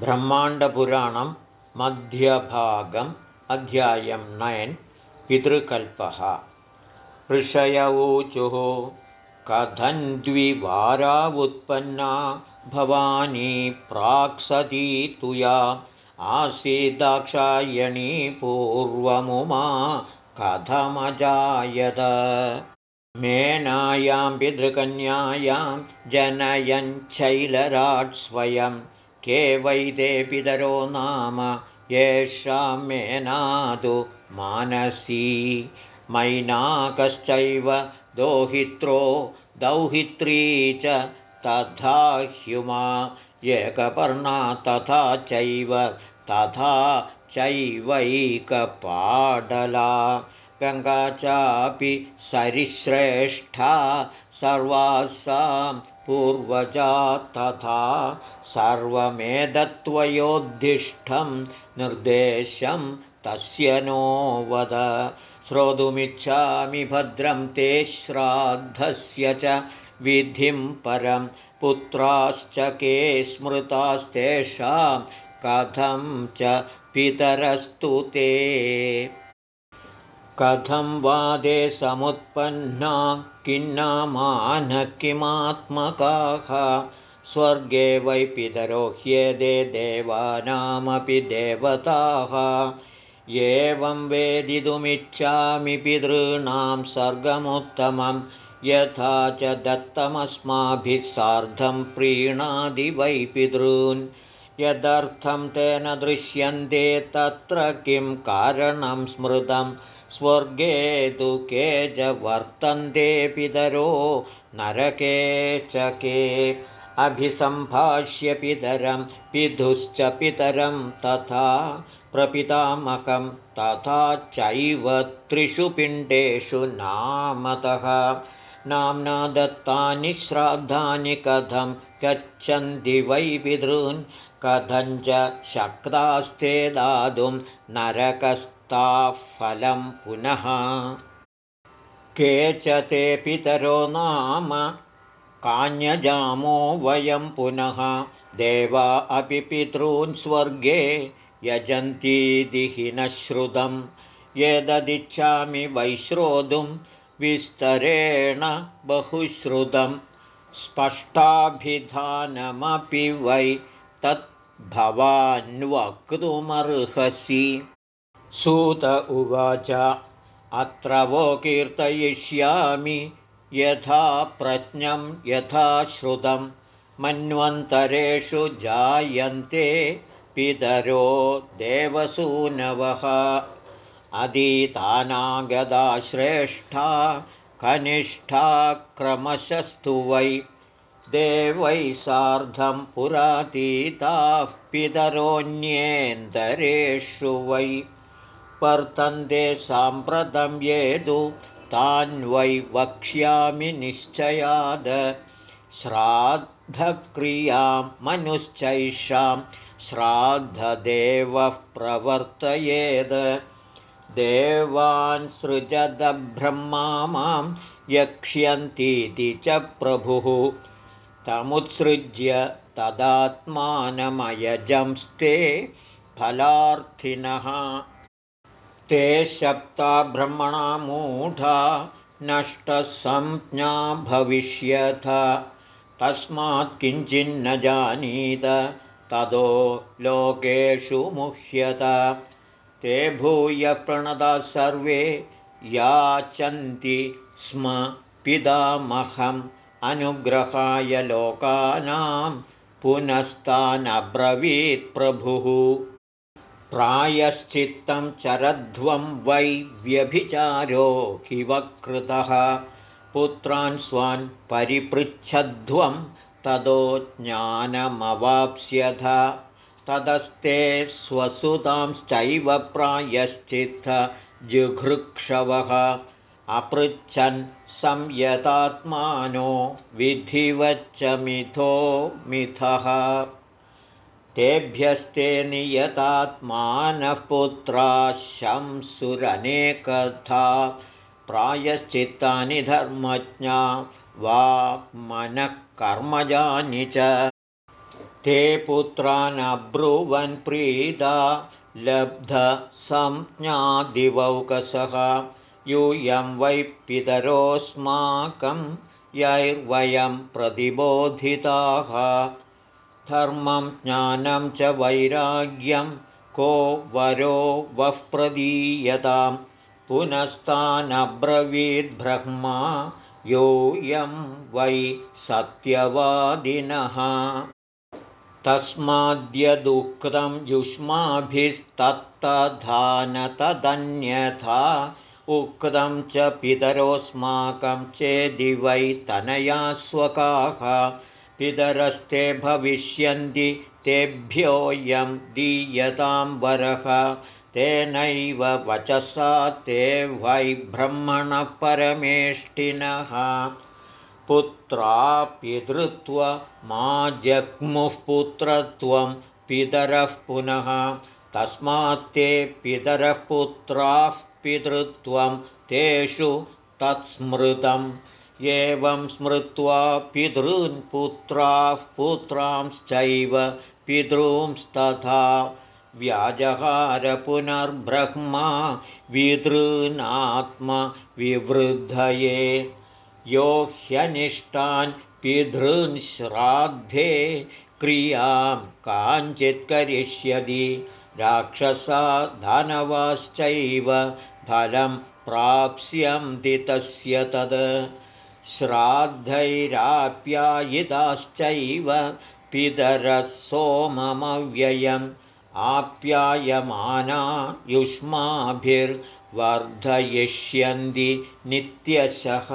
ब्रह्माण्डपुराणं मध्यभागम् अध्यायं नयन् पितृकल्पः। ऋषयऊचुः कथन्द्विवारावुत्पन्ना भवानी प्राक्सती तुया आसीदाक्षायणी पूर्वमुमा कथमजायत। मेनायां पितृकन्यायां जनयञ्चैलराट् स्वयं के वैदे पितरो नाम येषां मेनादु मानसी। मैनाकश्चैव दोहित्रो दौहित्री च तथा ह्युमा। एकपर्णा तथा चैव तथा चैवैकपाडला। गङ्गा चापि सरिश्रेष्ठा सर्वासां पूर्वजा तथा सर्वमेधत्वयोद्धिष्ठं निर्देशं तस्य नो वद। श्रोतुमिच्छामि भद्रं ते श्राद्धस्य च विधिं परं। पुत्राश्च के स्मृतास्तेषां कथं च पितरस्तु ते। कथं वादे समुत्पन्ना किन्नामानः किमात्मकाः स्वर्गे वै पितरो ह्येदे देवानामपि देवताः। एवं वेदितुमिच्छामि पितॄणां सर्गमुत्तमं यथा च दत्तमस्माभिः सार्धं प्रीणादि वै पितॄन्। यदर्थं तेन दृश्यन्ते तत्र किं कारणं स्मृतं स्वर्गे तु के च वर्तन्ते पितरो नरके च के अभिसम्भाष्य पितरं पितुश्च पितरं तथा प्रपितामकं तथा चैव त्रिषु पिण्डेषु नामतः। नाम्ना दत्तानि श्राद्धानि कथं गच्छन्ति वै पितॄन् कथञ्च शक्तास्ते दातुं नरकस्ताः फलं पुनः। के च ते पितरो नाम कान्यजामो वयं पुनः देवा अपि पितॄन् स्वर्गे यजन्तीति हि न श्रुतं यददिच्छामि वैश्रोतुं विस्तरेण बहुश्रुतं स्पष्टाभिधानमपि वै तद्भवान्वक्तुमर्हसि। सूत उवाच अत्र वो कीर्तयिष्यामि यथा प्रज्ञं यथा श्रुतं मन्वन्तरेषु जायन्ते पितरो देवसूनवः। अधीतानागदा श्रेष्ठा कनिष्ठा क्रमशस्तु वै। देवैः सार्धं पुरातीताः पितरोऽन्येन्दरेषु वै। वर्तन्ते साम्प्रतं येदु तान्वै वक्ष्यामि निश्चयाद। श्राद्धक्रियां मनुश्चैषां श्राद्धदेवः प्रवर्तयेद्। देवान् सृजदब्रह्मा मां यक्ष्यन्तीति च प्रभुः। तमुत्सृज्य तदात्मानमयजंस्ते फलार्थिनः ते शप्ता ब्रह्मणा मूढा नष्टसंज्ञा भविष्यथ। तस्मात् किञ्चिन्न जानीत ततो लोकेषु मुह्यत। ते भूय प्रणदा सर्वे याचन्ति स्म पितामहम् अनुग्रहाय लोकानां पुनस्तानब्रवीत्प्रभुः प्रायश्चित्तं चरध्वं वै व्यभिचारो हि वकृतः पुत्रान् स्वान् परिपृच्छध्वं ततो ज्ञानमवाप्स्यथ। तदस्ते स्वसुतांश्चैव प्रायश्चित्त जुघृक्षवः। अपृच्छन् संयतात्मानो विधिवच्च मिथो मिथः तेभ्यस्ते नियतात्मानः पुत्रा शंसुरनेकथा प्रायश्चित्तानि धर्मज्ञा वा मनः कर्मजानि च। ते पुत्रानब्रुवन् प्रीदा लब्धसंज्ञादिवौकसः यूयं वै पितरोऽस्माकं यैर्वयं प्रतिबोधिताः धर्मं ज्ञानं च वैराग्यं को वरो वः प्रदीयतां पुनस्तानब्रवीद्ब्रह्मा योऽयं वै सत्यवादिनः। तस्माद्यदुक्तं युष्माभिस्तत्तधानतदन्यथा उक्तं च पितरोऽस्माकं चेदि वै तनया स्वकाः पितरस्ते भविष्यन्ति तेभ्योऽयं दीयतां वरः तेनैव वचसा ते वै ब्रह्मणः परमेष्टिनः पुत्रा मा जग्मुः पुत्रत्वं पितरः पुनः तस्मात् ते पितरः पुत्राः पितृत्वं तेषु तत्स्मृतम् एवं स्मृत्वा पितॄन् पुत्राः पुत्रांश्चैव पितॄंस्तथा व्याजहार पुनर्ब्रह्मा विवृद्धये। यो ह्यनिष्टान् पितॄन् श्राद्धे क्रियां काञ्चित् करिष्यति। राक्षसा धनवाश्चैव फलं प्राप्स्यन्ति तस्य तद् श्राद्धैराप्यायिताश्चैव पितरः सोममव्ययम् आप्यायमाना युष्माभिर्वर्धयिष्यन्ति नित्यशः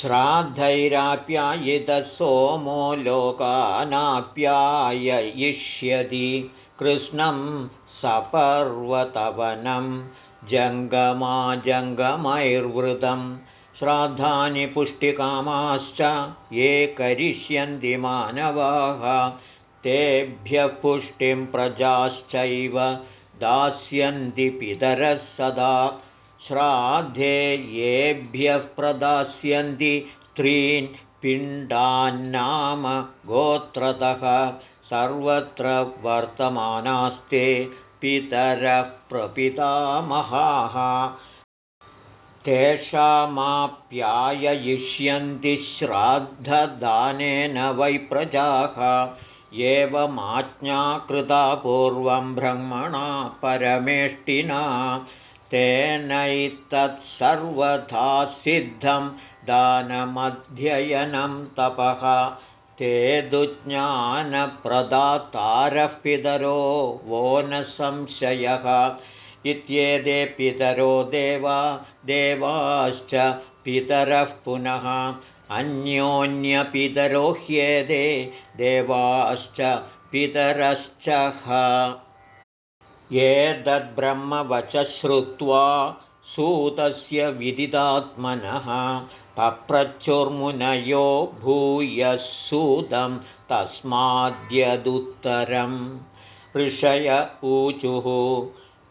श्राद्धैराप्यायितसोमो लोकानाप्याययिष्यति कृष्णं सपर्वतवनं जङ्गमाजङ्गमैर्वृतं श्राद्धानि पुष्टिकामाश्च ये करिष्यन्ति मानवाः। तेभ्यः पुष्टिं प्रजाश्चैव दास्यन्ति पितरः सदा। श्राद्धे येभ्यः प्रदास्यन्ति स्त्रीन् पिण्डान्नाम गोत्रतः। सर्वत्र वर्तमानास्ते पितरः प्रपितामहाः तेषामाप्याययिष्यन्ति श्राद्धदानेन वै प्रजाः एवमाज्ञाकृता पूर्वं ब्रह्मणा परमेष्टिना तेनैतत्सर्वथा सिद्धं दानमध्ययनं तपः ते दुज्ञानप्रदातारः पितरो वो न संशयः इत्येते पितरो देवा देवाश्च पितरः पुनः। अन्योन्यपितरो ह्येदे देवाश्च पितरश्च एतद्ब्रह्मवच श्रुत्वा सूतस्य विदितात्मनः पप्रच्युर्मुनयो भूयः सूतं तस्माद्यदुत्तरं ऋषय ऊचुः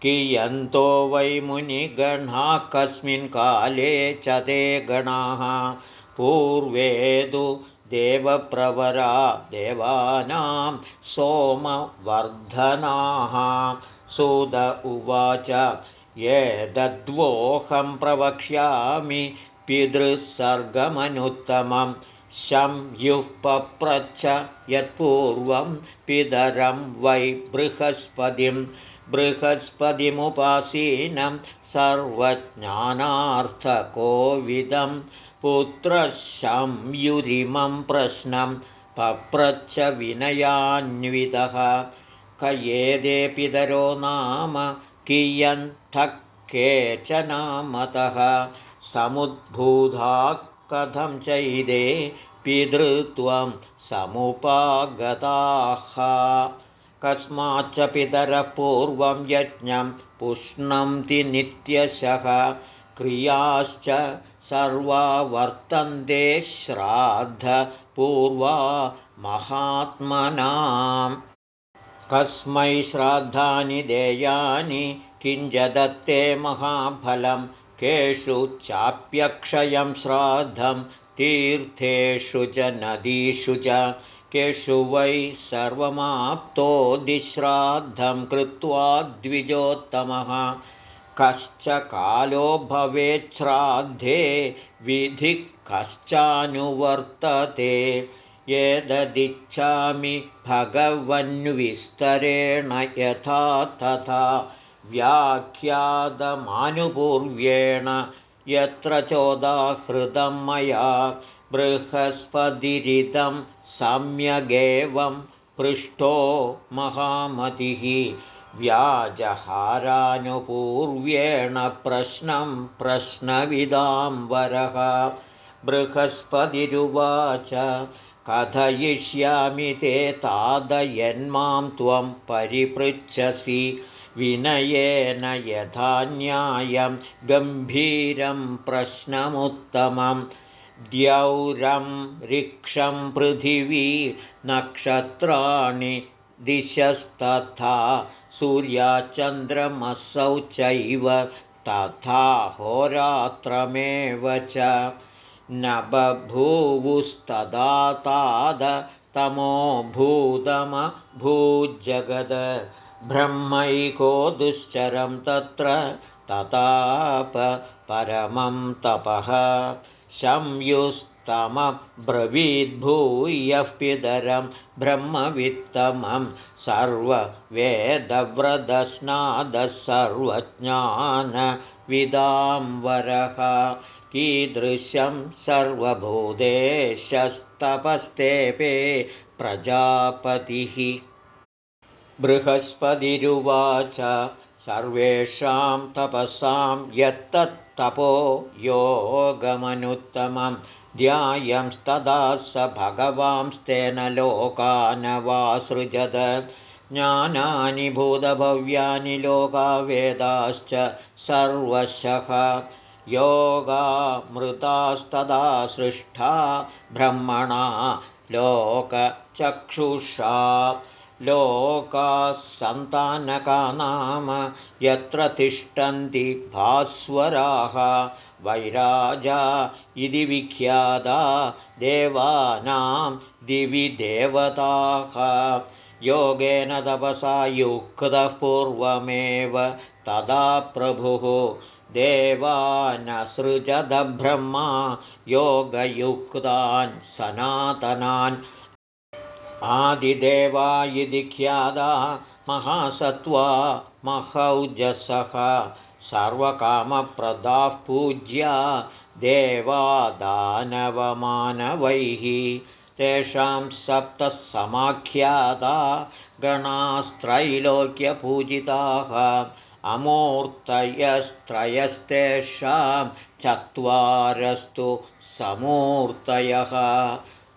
कियन्तो वै मुनिगणाः कस्मिन् काले च ते गणाः। पूर्वेदु देवप्रवरा देवानां सोमवर्धनाः। सुद उवाच ये दद्वोऽहं प्रवक्ष्यामि पितृसर्गमनुत्तमं। शं युः पप्रच्छ यत्पूर्वं पितरं वै बृहस्पतिं बृहस्पतिमुपासीनं सर्वज्ञानार्थकोविदं पुत्रशंयुरिमं प्रश्नं पप्रच्छ विनयान्वितः। क एदे पितरो नाम कियन्तः केचनामतः समुद्भूधा कथं चैदे पितृत्वं समुपागताः कस्माच्च पितरः पूर्वं यज्ञं पुष्णन्ति नित्यशः क्रियाश्च सर्वा वर्तन्ते श्राद्धपूर्वा महात्मनाम्। कस्मै श्राद्धानि देयानि किञ्जदत्ते महाफलं केषु चाप्यक्षयं श्राद्धं तीर्थेषु च नदीषु च केषु वै सर्वमाप्तो दिश्राद्धं कृत्वा द्विजोत्तमः। कश्च कालो भवेच्छ्राद्धे विधिः कश्चानुवर्तते। एतदिच्छामि भगवन्विस्तरेण यथा तथा। व्याख्यातमानुपूर्व्येण यत्र चोदाहृतं मया बृहस्पतिरितं सम्यगेवं पृष्ठो महामतिः। व्याजहारानुपूर्व्येण प्रश्नं प्रश्नविदां वरः। बृहस्पतिरुवाच कथयिष्यामि ते तादयन्मां त्वं परिपृच्छसि। विनयेन यथा न्यायं गम्भीरं प्रश्नमुत्तमं द्यौरं ऋक्षं पृथिवी नक्षत्राणि दिशस्तथा सूर्याचन्द्रमसौ चैव तथा होरात्रमेव च न बभूवुस्तदातादतमो भूतमभूज्जगद ब्रह्मैको दुश्चरं तत्र तताप परमं तपः संयुस्तमब्रवीद्भूयः पितरं ब्रह्मवित्तमं सर्ववेदव्रतस्नादः सर्वज्ञानविदाम्बरः कीदृशं सर्वभूतेशस्तपस्तेपे प्रजापतिः। बृहस्पतिरुवाच सर्वेषां तपसां यत्तत्तपो योगमनुत्तमं ध्यायंस्तदा स भगवांस्तेन लोकानवासृजद। ज्ञानानि भूतभव्यानि लोकावेदाश्च सर्वशः। योगामृतास्तदा सृष्टा ब्रह्मणा लोकचक्षुषा लोकाः सन्तानका नाम यत्र तिष्ठन्ति भास्वराः वैराजा इति विख्याता देवानां दिवि देवताः। योगेन तपसा युक्तः पूर्वमेव तदा प्रभुः। देवानसृजदब्रह्मा योगयुक्तान् सनातनान् आदिदेवा इति ख्यादा महासत्त्वा महौजसः। सर्वकामप्रदाः पूज्या देवादानवमानवैः। तेषां सप्तः समाख्याता गणास्त्रैलोक्यपूजिताः। अमूर्तयस्त्रयस्तेषां चत्वारस्तु समूर्तयः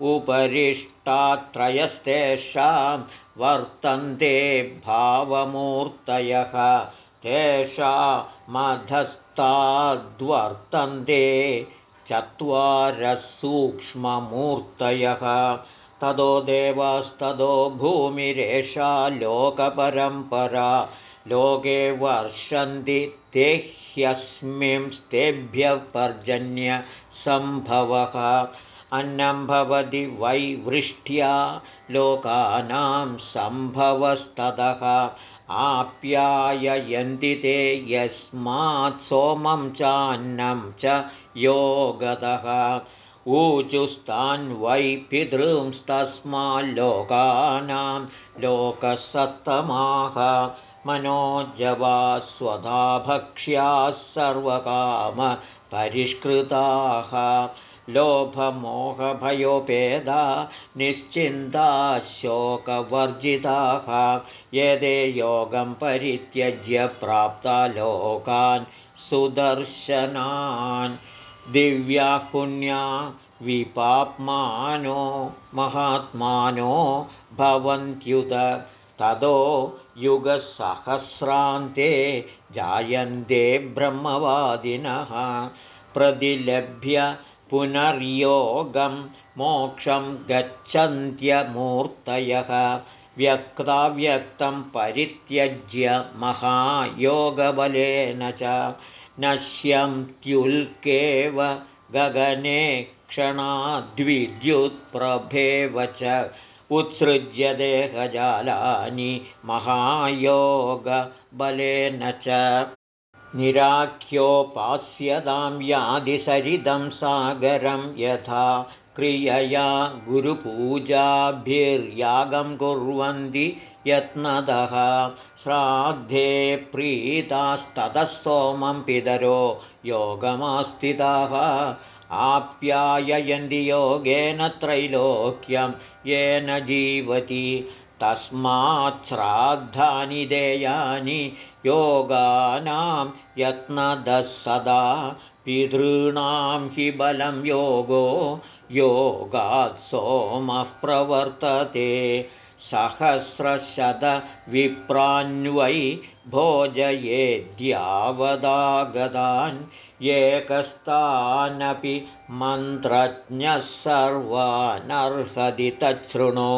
उपरिष्टात्रयस्तेषां वर्तन्ते भावमूर्तयः। तेषामधस्ताद्वर्तन्ते चत्वारः सूक्ष्ममूर्तयः ततो देवास्ततो भूमिरेषा लोकपरम्परा। लोके वर्षन्ति ते ह्यस्मिंस्तेभ्यः पर्जन्यसम्भवः अन्नं भवति वैवृष्ट्या लोकानां सम्भवस्ततः। आप्याययन्ति ते यस्मात् सोमं चान्नं च योगतः। ऊचुस्तान् वै पितृंस्तस्माल्लोकानां लोकसत्तमाः। मनोजवा स्वधा भक्ष्याः सर्वकामपरिष्कृताः लोभमोहभयोपेदा निश्चिन्ता शोकवर्जिताः यदे योगं परित्यज्य प्राप्ता लोकान् सुदर्शनान्। दिव्या पुण्या विपाप्मानो महात्मानो भवन्त्युत। ततो युगसहस्रान्ते जायन्ते ब्रह्मवादिनः। प्रतिलभ्य पुनर्योगं मोक्षं गच्छन्त्यमूर्तयः। व्यक्ताव्यक्तं परित्यज्य महायोगबलेन च नश्यन्त्युल्केव गगने क्षणाद्विद्युत्प्रभेव च उत्सृज्य देहजालानि महायोगबलेन च निराख्योपास्यतां यादिसरिदं सागरं यथा क्रियया गुरुपूजाभिर्यागं कुर्वन्ति यत्नदः। श्राद्धे प्रीतास्ततः सोमं पितरो योगमास्थिताः। आप्याययन्ति योगेन त्रैलोक्यं येन जीवति तस्मात् श्राद्धानि देयानि योगानां यत्नदः सदा पितॄणां हि बलं योगो योगात् सोमः प्रवर्तते। सहस्रशतविप्रान्वै भोजयेद्यावदागतान् एकस्तानपि मन्त्रज्ञः सर्वानर्हति तच्छृणु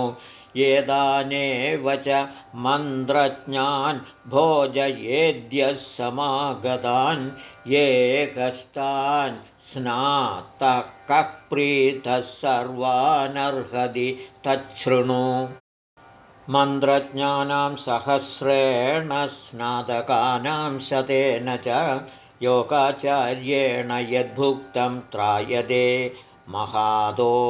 एतानेव च मन्त्रज्ञान् भोजयेद्यः समागतान् एकस्तान् स्नातकः प्रीतः सर्वानर्हति तच्छृणु। मन्त्रज्ञानां सहस्रेण स्नातकानां शतेन च योगाचार्येण यद्भुक्तं त्रायते। महादोभयात्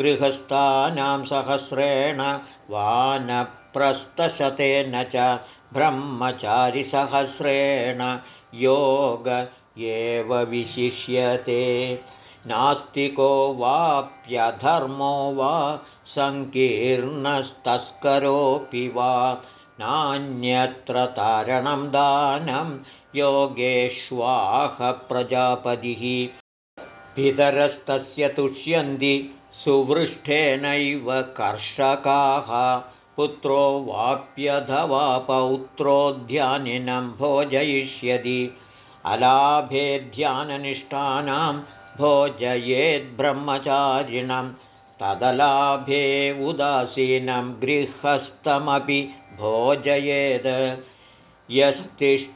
गृहस्थानां सहस्रेण वानप्रस्थशतेन च ब्रह्मचारिसहस्रेण योग एव विशिष्यते। नास्तिको वाप्यधर्मो वा सङ्कीर्णस्तस्करोऽपि वा नान्यत्र तारणं दानं योगेष्वाह प्रजापतिः। पितरस्तस्य तुष्यन्ति सुवृष्ठेनैव कर्षकाः पुत्रो वाप्यथवा पौत्रोऽध्यानिनं भोजयिष्यति। अलाभे ध्याननिष्ठानां भोजयेद्ब्रह्मचारिणम् तदलाभे उदासीनं गृहस्थमपि भोजयेत् यस्तिष्ठेदेकपादेन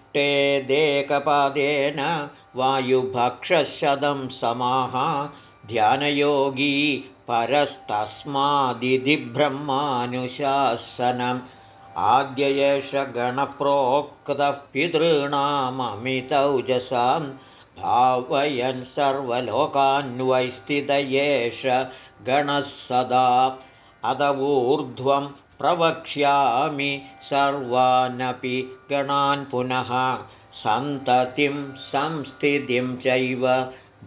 वायुभक्षशतं समाः ध्यानयोगी परस्तस्मादिति ब्रह्मानुशासनम् आद्य एष गणप्रोक्तः पितॄणाममितौजसां भावयन् सर्वलोकान्वैस्थित एष गणः सदा अदवूर्ध्वं प्रवक्ष्यामि सर्वानपि गणान् पुनः सन्ततिं संस्थितिं चैव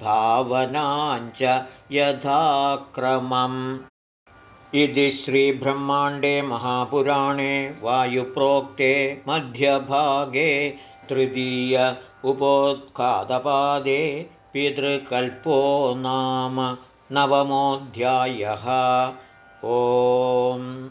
भावनाञ्च यथाक्रमम्। इति श्रीब्रह्माण्डे महापुराणे वायुप्रोक्ते मध्यभागे तृतीय उपोत्खादपादे पितृकल्पो नाम नवमोऽध्यायः। ओम्